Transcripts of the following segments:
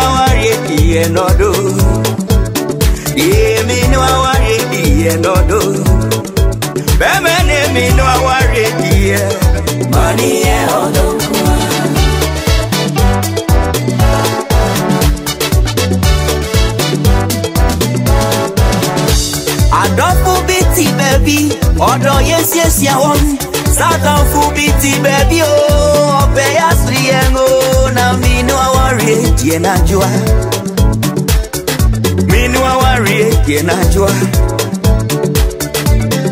wawari die nodo die mi ni wawari die nodo beme ne mi ni wawari die money e odo Adolfo Betty baby, ọ̀dọ̀ yẹn ṣe ṣe Satan fu biti baby oh Ope ya sriyengo Na minu aware kye najwa Minu aware kye najwa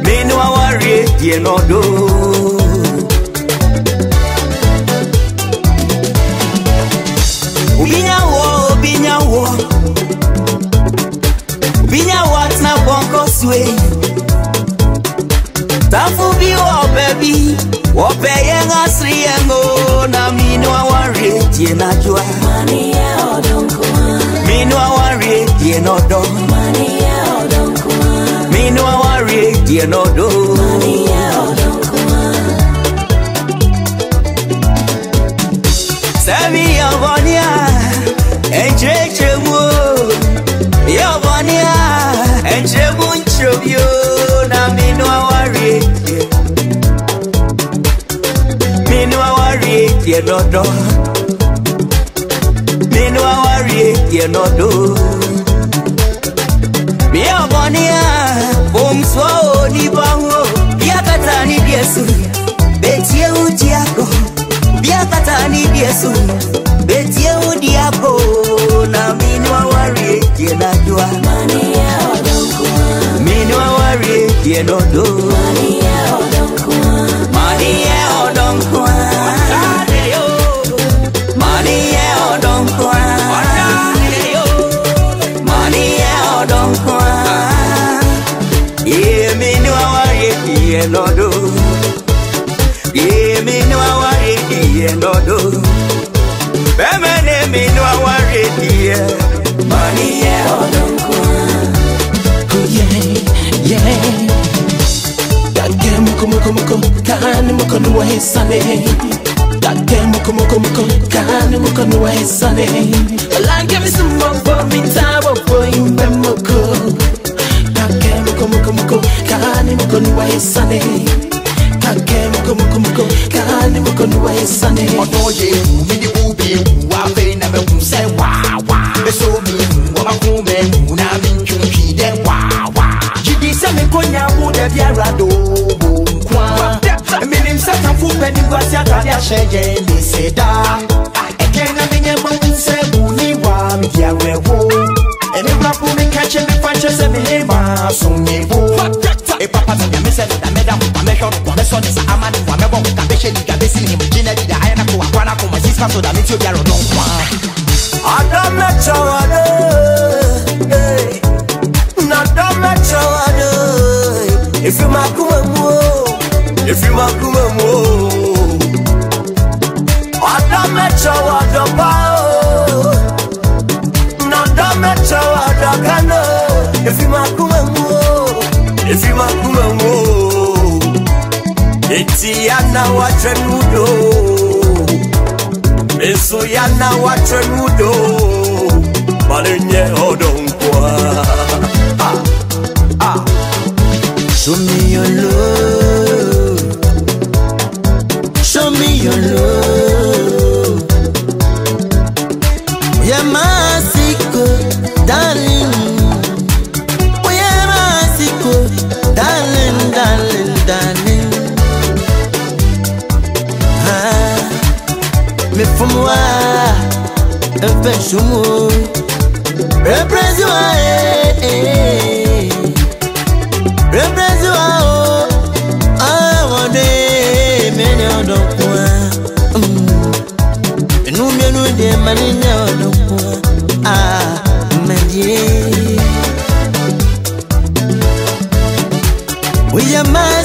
Minu aware kye nodo Ubinya wo, ubinya wo Ubinya wat na bonko swing wopeye ngasri yango na minwa warietie najua minwa warietie nodo minwa warietie nodo sevi yovonia enchechemuo yovonia enchemunchobio na minwa warietie yɛ dɔdɔ minu awarie yɛ dɔdɔ mi ɔbɔnia omsuo onibahuo biakata ni diɛ so betie wo diakɔ biakata ni diɛ so betie wo diakɔ na minu awarie yɛ nadoa minu awarie yɛ dɔdɔ. yemini wawari diye lodo yemini wawari diye lodo bemene mini wawari diye mani ye odonkwa yeah yeah Dage muko muko muko kani muko nuwa hesane Dage muko muko muko kani muko nuwa hesane Lange mi sumo bo mi tawa sane kake mokomokomoko kane mokonowa sane ɔdɔ yɛ mu mede wobɛwu afei na mɛhu sɛ waawa mɛso mehu wɔmako mɛmu na mentwonhwi dɛ waawa gyidi sɛ mekɔ nya wo da biara dobo nkoa menim sɛ kamfo pɛni wase atade ahyɛ yɛ ne se daa ɛkɛ na menyɛ ma wu sɛ mu ne wa mediawerɛho ɛmebrapo mekɛkye mefa nkyɛ sɛ mehe maa so mebo sɛne dame da wamɛhwɛ no wamɛsɔ ne sa ama ne wamɛbɔ wo kabɛhyɛ liga bɛsi ne him gyina di da ayɛ na ko wakora na koma sisika so dame tio biara ɔdɔ nkoa yana watre n'udo meso yana watre n'udo mana nye ọdọ nkwa ah, ah. show me your love show me your love yamasiko yeah, darling mifumuwa mfe nsumu repreziwa ee eh, eh. repreziwa o oh, awọde mene ọdọkuwa inu mienu di mani nye ọdọkuwa a mmadie ah, oyama.